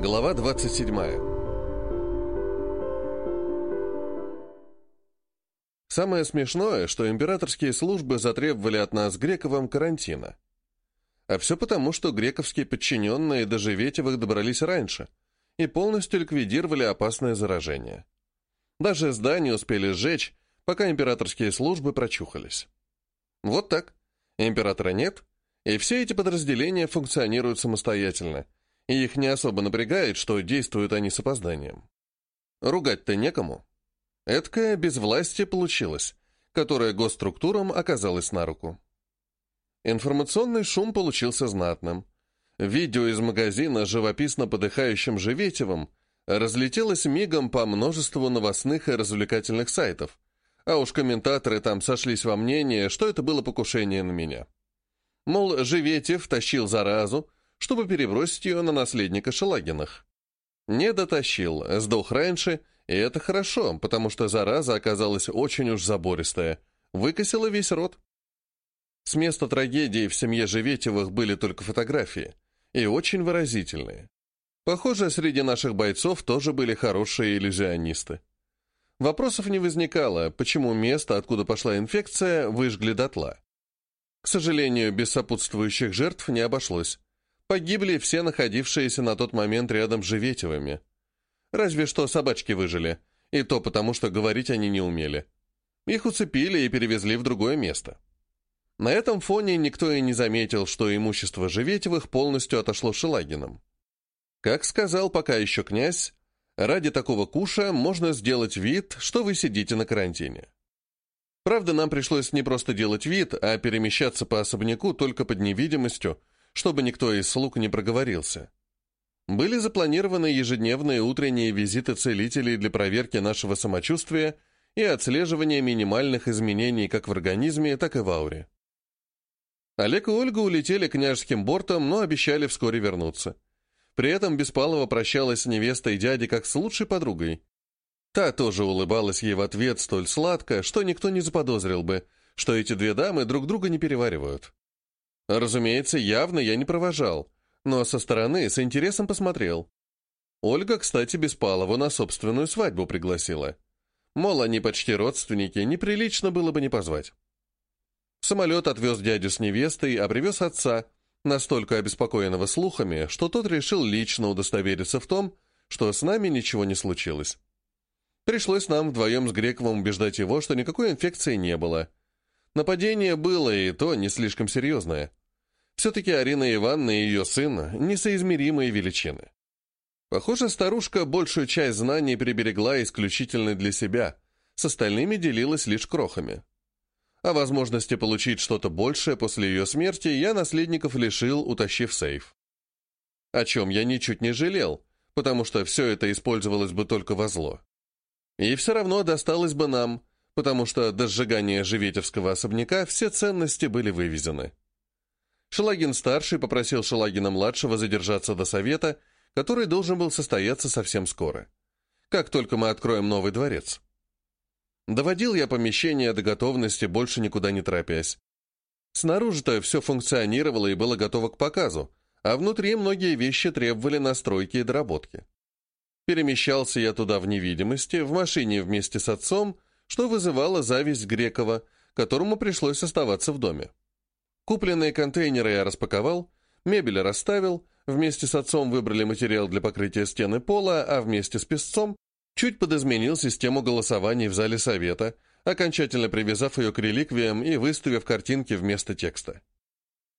Глава 27. Самое смешное, что императорские службы затребовали от нас Грековым карантина. А все потому, что грековские подчиненные до Живетевых добрались раньше и полностью ликвидировали опасное заражение. Даже здание успели сжечь, пока императорские службы прочухались. Вот так. Императора нет, и все эти подразделения функционируют самостоятельно – и их не особо напрягает, что действуют они с опозданием. Ругать-то некому. Эдкое безвластие получилось, которое госструктурам оказалось на руку. Информационный шум получился знатным. Видео из магазина живописно подыхающим Живетевым разлетелось мигом по множеству новостных и развлекательных сайтов, а уж комментаторы там сошлись во мнении, что это было покушение на меня. Мол, Живетев тащил заразу, чтобы перебросить ее на наследника Шелагинах. Не дотащил, сдох раньше, и это хорошо, потому что зараза оказалась очень уж забористая, выкосила весь рот. С места трагедии в семье Живетевых были только фотографии, и очень выразительные. Похоже, среди наших бойцов тоже были хорошие иллюзионисты. Вопросов не возникало, почему место, откуда пошла инфекция, выжгли дотла. К сожалению, без сопутствующих жертв не обошлось. Погибли все находившиеся на тот момент рядом с Живетевыми. Разве что собачки выжили, и то потому, что говорить они не умели. Их уцепили и перевезли в другое место. На этом фоне никто и не заметил, что имущество Живетевых полностью отошло Шелагиным. Как сказал пока еще князь, ради такого куша можно сделать вид, что вы сидите на карантине. Правда, нам пришлось не просто делать вид, а перемещаться по особняку только под невидимостью, чтобы никто из слуг не проговорился. Были запланированы ежедневные утренние визиты целителей для проверки нашего самочувствия и отслеживания минимальных изменений как в организме, так и в ауре. Олег и Ольга улетели княжеским бортом, но обещали вскоре вернуться. При этом Беспалова прощалась с невестой дяди как с лучшей подругой. Та тоже улыбалась ей в ответ столь сладко, что никто не заподозрил бы, что эти две дамы друг друга не переваривают. Разумеется, явно я не провожал, но со стороны с интересом посмотрел. Ольга, кстати, Беспалову на собственную свадьбу пригласила. Мол, они почти родственники, неприлично было бы не позвать. Самолет отвез дядю с невестой, а привез отца, настолько обеспокоенного слухами, что тот решил лично удостовериться в том, что с нами ничего не случилось. Пришлось нам вдвоем с Грековым убеждать его, что никакой инфекции не было. Нападение было, и то не слишком серьезное. Все-таки Арина Ивановна и ее сын — несоизмеримые величины. Похоже, старушка большую часть знаний приберегла исключительно для себя, с остальными делилась лишь крохами. О возможности получить что-то большее после ее смерти я наследников лишил, утащив сейф. О чем я ничуть не жалел, потому что все это использовалось бы только во зло. И все равно досталось бы нам, потому что до сжигания Живетевского особняка все ценности были вывезены. Шелагин-старший попросил Шелагина-младшего задержаться до совета, который должен был состояться совсем скоро. Как только мы откроем новый дворец. Доводил я помещение до готовности, больше никуда не торопясь. Снаружи-то все функционировало и было готово к показу, а внутри многие вещи требовали настройки и доработки. Перемещался я туда в невидимости, в машине вместе с отцом, что вызывало зависть Грекова, которому пришлось оставаться в доме. Купленные контейнеры я распаковал, мебель расставил, вместе с отцом выбрали материал для покрытия стены пола, а вместе с песцом чуть подизменил систему голосований в зале совета, окончательно привязав ее к реликвиям и выставив картинки вместо текста.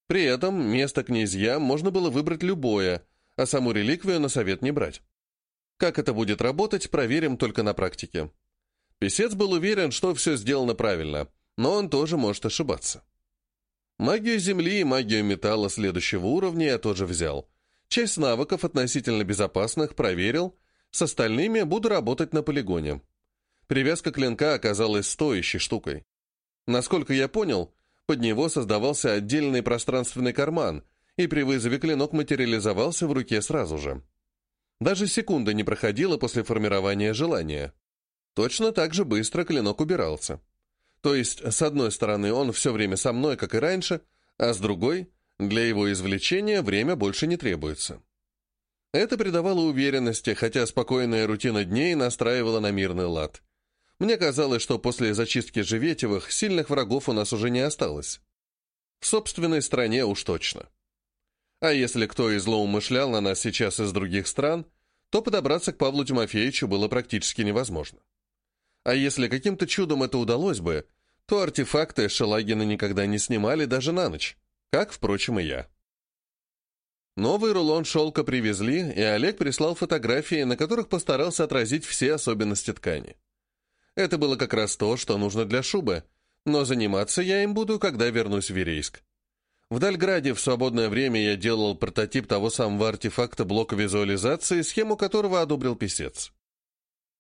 При этом место князья можно было выбрать любое, а саму реликвию на совет не брать. Как это будет работать, проверим только на практике. Песец был уверен, что все сделано правильно, но он тоже может ошибаться. Магию земли и магию металла следующего уровня я тоже взял. Часть навыков относительно безопасных проверил, с остальными буду работать на полигоне. Привязка клинка оказалась стоящей штукой. Насколько я понял, под него создавался отдельный пространственный карман, и при вызове клинок материализовался в руке сразу же. Даже секунды не проходило после формирования желания. Точно так же быстро клинок убирался. То есть, с одной стороны, он все время со мной, как и раньше, а с другой, для его извлечения время больше не требуется. Это придавало уверенности, хотя спокойная рутина дней настраивала на мирный лад. Мне казалось, что после зачистки Живетевых сильных врагов у нас уже не осталось. В собственной стране уж точно. А если кто и злоумышлял на нас сейчас из других стран, то подобраться к Павлу Тимофеевичу было практически невозможно. А если каким-то чудом это удалось бы, то артефакты Шелагина никогда не снимали даже на ночь, как, впрочем, и я. Новый рулон шелка привезли, и Олег прислал фотографии, на которых постарался отразить все особенности ткани. Это было как раз то, что нужно для шубы, но заниматься я им буду, когда вернусь в Верейск. В Дальграде в свободное время я делал прототип того самого артефакта блока визуализации, схему которого одобрил писец.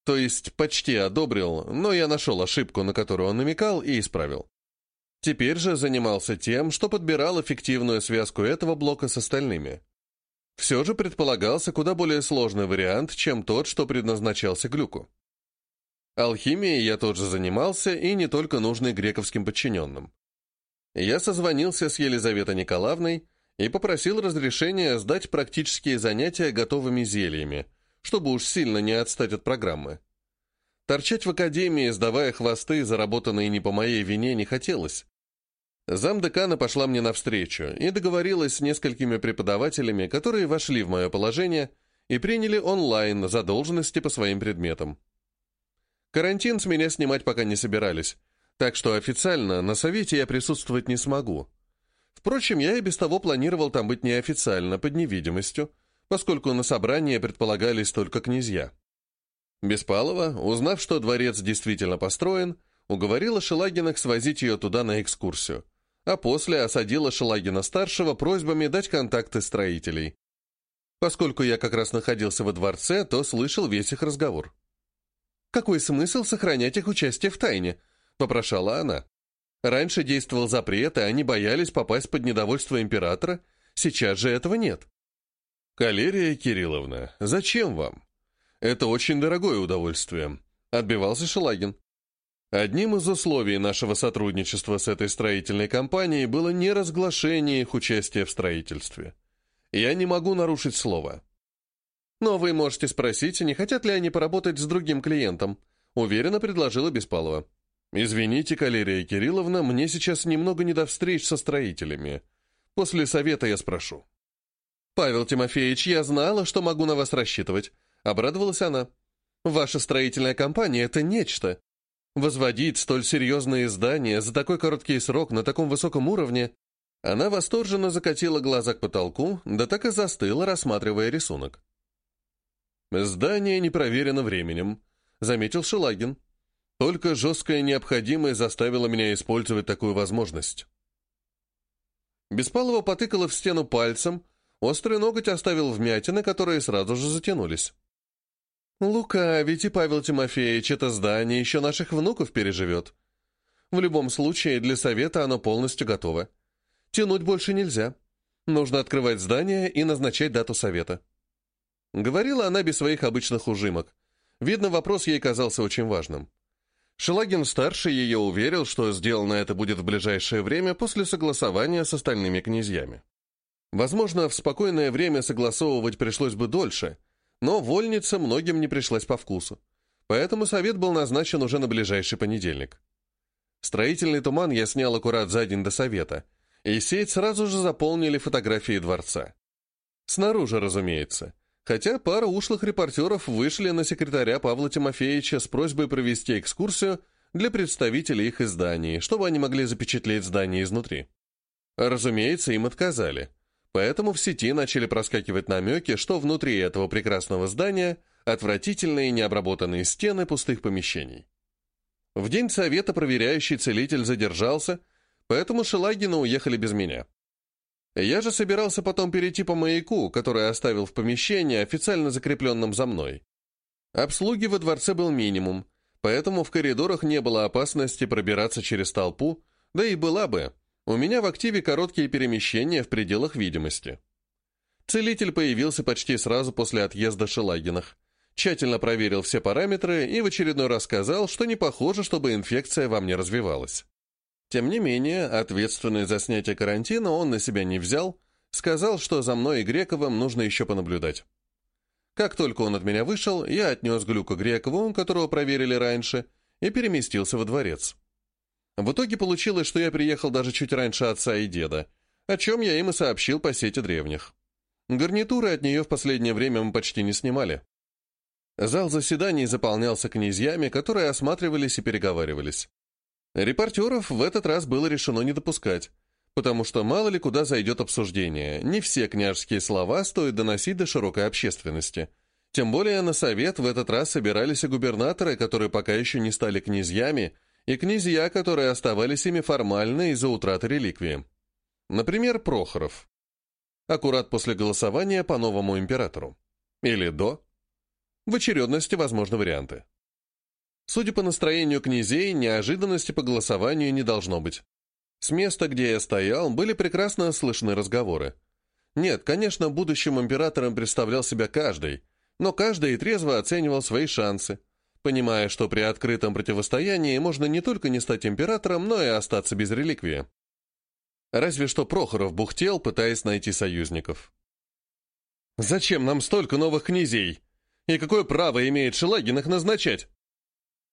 То есть почти одобрил, но я нашел ошибку, на которую он намекал, и исправил. Теперь же занимался тем, что подбирал эффективную связку этого блока с остальными. Все же предполагался куда более сложный вариант, чем тот, что предназначался глюку. Алхимией я тоже занимался, и не только нужной грековским подчиненным. Я созвонился с Елизаветой Николаевной и попросил разрешения сдать практические занятия готовыми зельями, чтобы уж сильно не отстать от программы. Торчать в академии, сдавая хвосты, заработанные не по моей вине, не хотелось. Замдекана пошла мне навстречу и договорилась с несколькими преподавателями, которые вошли в мое положение и приняли онлайн задолженности по своим предметам. Карантин с меня снимать пока не собирались, так что официально на совете я присутствовать не смогу. Впрочем, я и без того планировал там быть неофициально, под невидимостью, поскольку на собрание предполагались только князья. Беспалова, узнав, что дворец действительно построен, уговорила Шелагинах свозить ее туда на экскурсию, а после осадила Шелагина-старшего просьбами дать контакты строителей. Поскольку я как раз находился во дворце, то слышал весь их разговор. Какой смысл сохранять их участие в тайне?» — попрошала она. «Раньше действовал запрет, и они боялись попасть под недовольство императора. Сейчас же этого нет». «Калерия Кирилловна, зачем вам? Это очень дорогое удовольствие», — отбивался Шелагин. Одним из условий нашего сотрудничества с этой строительной компанией было неразглашение их участия в строительстве. Я не могу нарушить слово. Но вы можете спросить, не хотят ли они поработать с другим клиентом. Уверенно предложила Беспалова. «Извините, Калерия Кирилловна, мне сейчас немного не до встреч со строителями. После совета я спрошу». «Павел Тимофеевич, я знала, что могу на вас рассчитывать», — обрадовалась она. «Ваша строительная компания — это нечто. Возводить столь серьезные здания за такой короткий срок на таком высоком уровне...» Она восторженно закатила глаза к потолку, да так и застыла, рассматривая рисунок. «Здание не проверено временем», — заметил Шелагин. «Только жесткая необходимость заставила меня использовать такую возможность». Беспалова потыкала в стену пальцем, острый ноготь оставил вмятины, которые сразу же затянулись. «Лука, ведь и Павел Тимофеевич это здание еще наших внуков переживет. В любом случае, для совета оно полностью готово. Тянуть больше нельзя. Нужно открывать здание и назначать дату совета». Говорила она без своих обычных ужимок. Видно, вопрос ей казался очень важным. Шелагин-старший ее уверил, что сделано это будет в ближайшее время после согласования с остальными князьями. Возможно, в спокойное время согласовывать пришлось бы дольше, но вольница многим не пришлась по вкусу. Поэтому совет был назначен уже на ближайший понедельник. Строительный туман я снял аккурат за день до совета, и сеть сразу же заполнили фотографии дворца. Снаружи, разумеется. Хотя пара ушлых репортеров вышли на секретаря Павла Тимофеевича с просьбой провести экскурсию для представителей их изданий, чтобы они могли запечатлеть здание изнутри. Разумеется, им отказали. Поэтому в сети начали проскакивать намеки, что внутри этого прекрасного здания отвратительные необработанные стены пустых помещений. В день совета проверяющий целитель задержался, поэтому Шелагина уехали без меня. Я же собирался потом перейти по маяку, который оставил в помещении, официально закрепленном за мной. Обслуги во дворце был минимум, поэтому в коридорах не было опасности пробираться через толпу, да и была бы. У меня в активе короткие перемещения в пределах видимости. Целитель появился почти сразу после отъезда Шелагинах. Тщательно проверил все параметры и в очередной раз сказал, что не похоже, чтобы инфекция во мне развивалась. Тем не менее, ответственность за снятие карантина он на себя не взял, сказал, что за мной и Грековым нужно еще понаблюдать. Как только он от меня вышел, я отнес Глюка Грекову, которого проверили раньше, и переместился во дворец. В итоге получилось, что я приехал даже чуть раньше отца и деда, о чем я им и сообщил по сети древних. Гарнитуры от нее в последнее время мы почти не снимали. Зал заседаний заполнялся князьями, которые осматривались и переговаривались. Репортеров в этот раз было решено не допускать, потому что мало ли куда зайдет обсуждение, не все княжеские слова стоит доносить до широкой общественности. Тем более на совет в этот раз собирались и губернаторы, которые пока еще не стали князьями, и князья, которые оставались ими формально из-за утраты реликвии. Например, Прохоров. Аккурат после голосования по новому императору. Или до. В очередности возможны варианты. Судя по настроению князей, неожиданности по голосованию не должно быть. С места, где я стоял, были прекрасно слышны разговоры. Нет, конечно, будущим императором представлял себя каждый, но каждый и трезво оценивал свои шансы, понимая, что при открытом противостоянии можно не только не стать императором, но и остаться без реликвии. Разве что Прохоров бухтел, пытаясь найти союзников. «Зачем нам столько новых князей?» И какое право имеет Шелагин их назначать?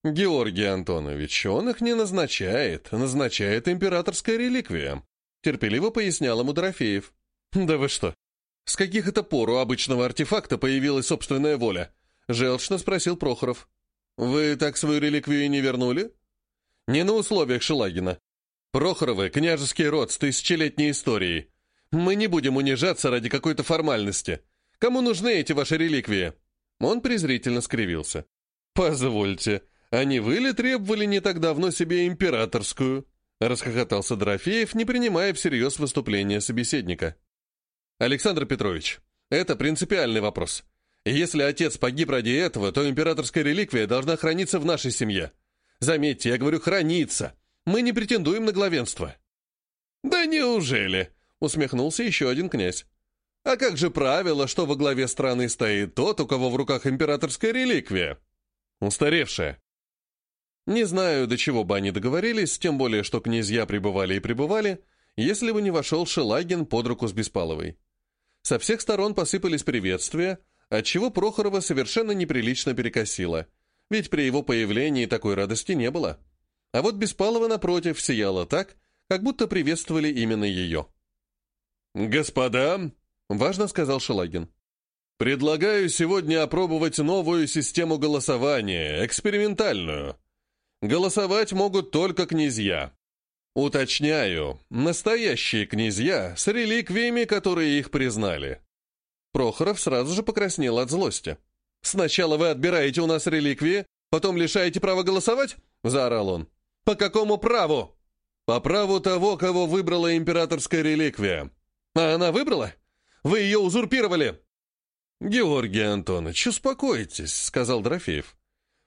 Георгий Антонович, он их не назначает, назначает императорская реликвия, терпеливо пояснял ему Дорофеев. Да вы что? С каких это пор у обычного артефакта появилась собственная воля? Желчно спросил Прохоров. Вы так свою реликвию и не вернули? Не на условиях Шелагина. Прохоровы — княжеский род с тысячелетней историей. Мы не будем унижаться ради какой-то формальности. Кому нужны эти ваши реликвии? Он презрительно скривился. «Позвольте, не вы ли требовали не так давно себе императорскую?» Расхохотался Дорофеев, не принимая всерьез выступления собеседника. «Александр Петрович, это принципиальный вопрос. Если отец погиб ради этого, то императорская реликвия должна храниться в нашей семье. Заметьте, я говорю «храниться». Мы не претендуем на главенство». «Да неужели?» — усмехнулся еще один князь. А как же правило, что во главе страны стоит тот, у кого в руках императорская реликвия? Устаревшая. Не знаю, до чего бы они договорились, тем более, что князья пребывали и пребывали, если бы не вошел Шелагин под руку с Беспаловой. Со всех сторон посыпались приветствия, отчего Прохорова совершенно неприлично перекосило, ведь при его появлении такой радости не было. А вот Беспалова, напротив, сияла так, как будто приветствовали именно ее. «Господа!» Важно, сказал Шелагин. Предлагаю сегодня опробовать новую систему голосования, экспериментальную. Голосовать могут только князья. Уточняю, настоящие князья с реликвиями, которые их признали. Прохоров сразу же покраснел от злости. «Сначала вы отбираете у нас реликвии, потом лишаете права голосовать?» — заорал он. «По какому праву?» «По праву того, кого выбрала императорская реликвия». «А она выбрала?» Вы ее узурпировали!» «Георгий Антонович, успокойтесь», — сказал Дорофеев.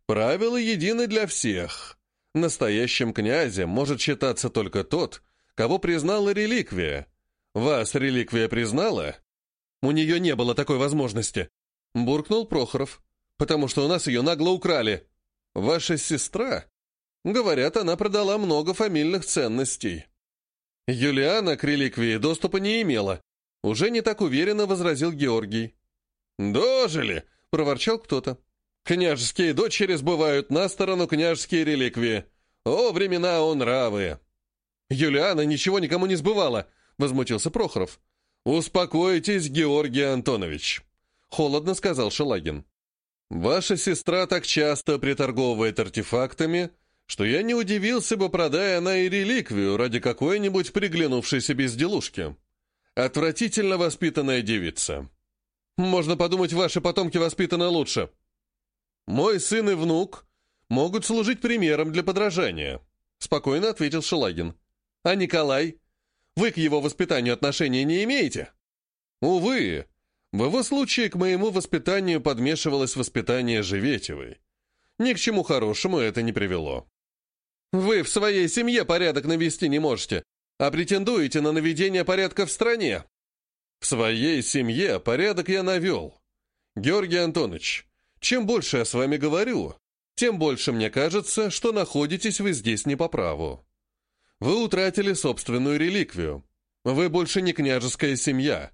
«Правила едины для всех. Настоящим князем может считаться только тот, кого признала реликвия. Вас реликвия признала?» «У нее не было такой возможности», — буркнул Прохоров, «потому что у нас ее нагло украли. Ваша сестра?» Говорят, она продала много фамильных ценностей. Юлиана к реликвии доступа не имела, уже не так уверенно возразил Георгий. «Дожили!» — проворчал кто-то. «Княжеские дочери сбывают на сторону княжеские реликвии. О, времена он нравы!» «Юлиана ничего никому не сбывала!» — возмутился Прохоров. «Успокойтесь, Георгий Антонович!» — холодно сказал Шелагин. «Ваша сестра так часто приторговывает артефактами, что я не удивился бы, продая она и реликвию ради какой-нибудь приглянувшейся безделушки». Отвратительно воспитанная девица. Можно подумать, ваши потомки воспитаны лучше. Мой сын и внук могут служить примером для подражания, спокойно ответил Шелагин. А Николай? Вы к его воспитанию отношения не имеете? Увы, в его случае к моему воспитанию подмешивалось воспитание Живетевой. Ни к чему хорошему это не привело. Вы в своей семье порядок навести не можете, а претендуете на наведение порядка в стране. В своей семье порядок я навел. Георгий Антонович, чем больше я с вами говорю, тем больше мне кажется, что находитесь вы здесь не по праву. Вы утратили собственную реликвию. Вы больше не княжеская семья.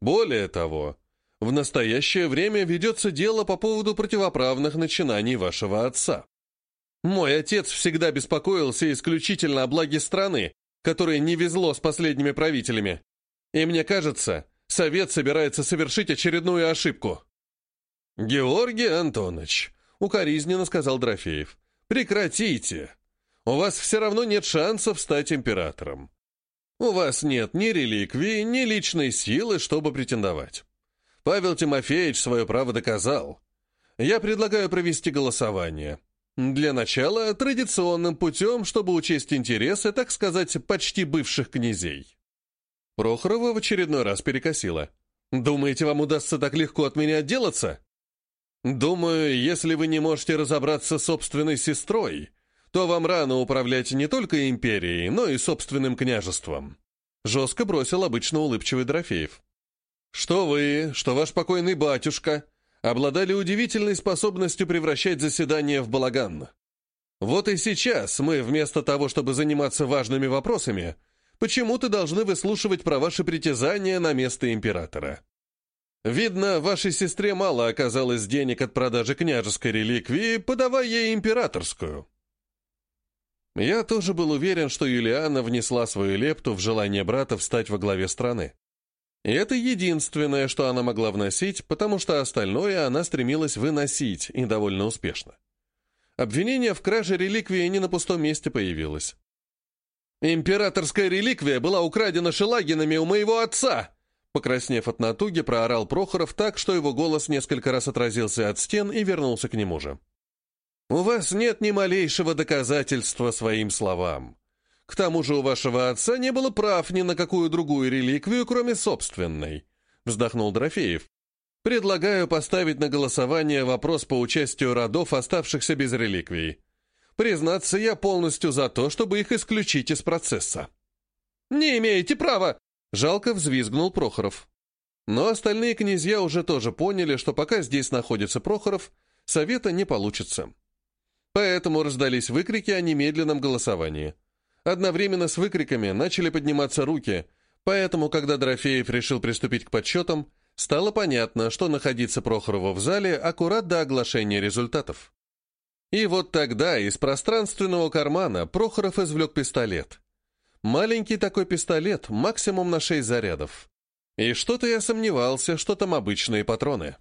Более того, В настоящее время ведется дело по поводу противоправных начинаний вашего отца. Мой отец всегда беспокоился исключительно о благе страны, которой не везло с последними правителями. И мне кажется, Совет собирается совершить очередную ошибку». «Георгий Антонович», — укоризненно сказал Дрофеев, — «прекратите. У вас все равно нет шансов стать императором. У вас нет ни реликвии, ни личной силы, чтобы претендовать. Павел Тимофеевич свое право доказал. Я предлагаю провести голосование. Для начала традиционным путем, чтобы учесть интересы, так сказать, почти бывших князей. Прохорова в очередной раз перекосила. «Думаете, вам удастся так легко от меня отделаться?» «Думаю, если вы не можете разобраться с собственной сестрой, то вам рано управлять не только империей, но и собственным княжеством». Жестко бросил обычно улыбчивый Дорофеев. «Что вы, что ваш покойный батюшка обладали удивительной способностью превращать заседание в балаган. Вот и сейчас мы, вместо того, чтобы заниматься важными вопросами, почему-то должны выслушивать про ваши притязания на место императора. Видно, вашей сестре мало оказалось денег от продажи княжеской реликвии, подавая ей императорскую. Я тоже был уверен, что Юлиана внесла свою лепту в желание брата встать во главе страны. И это единственное, что она могла вносить, потому что остальное она стремилась выносить, и довольно успешно. Обвинение в краже реликвии не на пустом месте появилось. «Императорская реликвия была украдена шелагинами у моего отца!» Покраснев от натуги, проорал Прохоров так, что его голос несколько раз отразился от стен и вернулся к нему же. «У вас нет ни малейшего доказательства своим словам. К тому же у вашего отца не было прав ни на какую другую реликвию, кроме собственной», — вздохнул Дрофеев. «Предлагаю поставить на голосование вопрос по участию родов, оставшихся без реликвий. Признаться, я полностью за то, чтобы их исключить из процесса». «Не имеете права!» — жалко взвизгнул Прохоров. Но остальные князья уже тоже поняли, что пока здесь находится Прохоров, совета не получится. Поэтому раздались выкрики о немедленном голосовании. Одновременно с выкриками начали подниматься руки, поэтому, когда Дорофеев решил приступить к подсчетам, стало понятно, что находиться Прохорову в зале аккурат до оглашения результатов. И вот тогда из пространственного кармана Прохоров извлек пистолет. Маленький такой пистолет, максимум на 6 зарядов. И что-то я сомневался, что там обычные патроны.